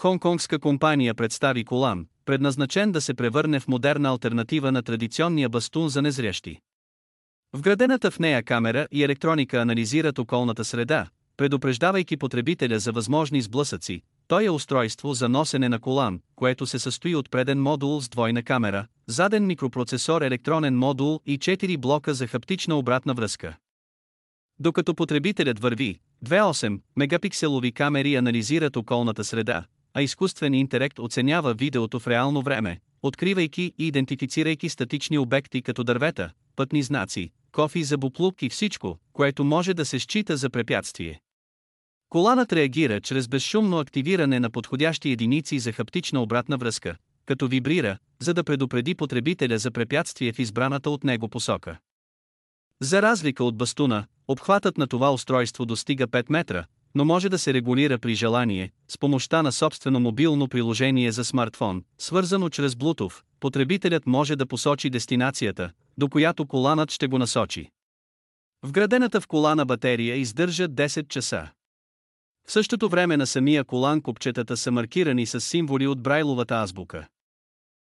Хонконгска компания представи колан, предназначен да се превърне в модерна альтернатива на традиционния бастун за незрящи. Вградената в нея камера и електроника анализират околната среда, предупреждавайки потребителя за възможни сблъсъци. Той е устройство за носене на колан, което се състои от преден модул с двойна камера, заден микропроцесор електронен модул и 4 блока за хаптична обратна връзка. Докато потребителят върви, 2.8 мегапикселови камери анализират околната среда, а изкуствен интелект оценява видеото в реално време, откривайки и идентифицирайки статични обекти като дървета, пътни знаци, кофи за буклук и всичко, което може да се счита за препятствие. Коланът реагира чрез безшумно активиране на подходящи единици за хаптична обратна връзка, като вибрира, за да предупреди потребителя за препятствие в избраната от него посока. За разлика от бастуна, обхватът на това устройство достига 5 метра, но може да се регулира при желание, с помощта на собствено мобилно приложение за смартфон, свързано чрез Bluetooth, потребителят може да посочи дестинацията, до която коланът ще го насочи. Вградената в колана батерия издържа 10 часа. В същото време на самия колан копчетата са маркирани с символи от Брайловата азбука.